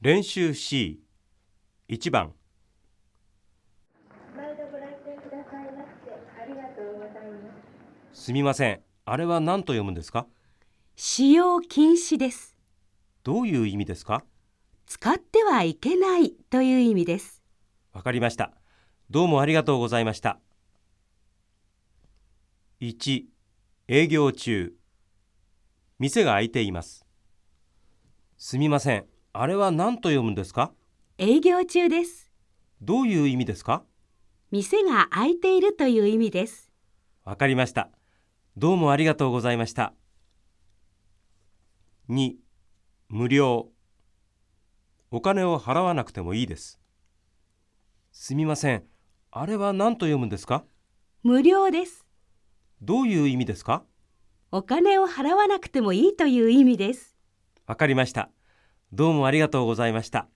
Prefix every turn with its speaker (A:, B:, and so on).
A: 練習 C1 番
B: 毎度ご来店くださいましてありがとうございます。
A: すみません。あれは何と読むんですか？
C: 使用禁止です。
A: どういう意味ですか？
C: 使ってはいけないという意味です。
A: わかりました。どうもありがとうございました。1営業中。店が開いています。すみませんあれは何と読むんですか？
C: 営業中です。
A: どういう意味ですか？
C: 店が開いているという意味です。
A: わかりました。どうもありがとうございました。2無料。お金を払わなくてもいいです。すみません。あれは何と読むんですか？
C: 無料です。
A: どういう意味ですか？
C: お金を払わなくてもいいという意味です。
A: わかりましたどうもありがとうございました。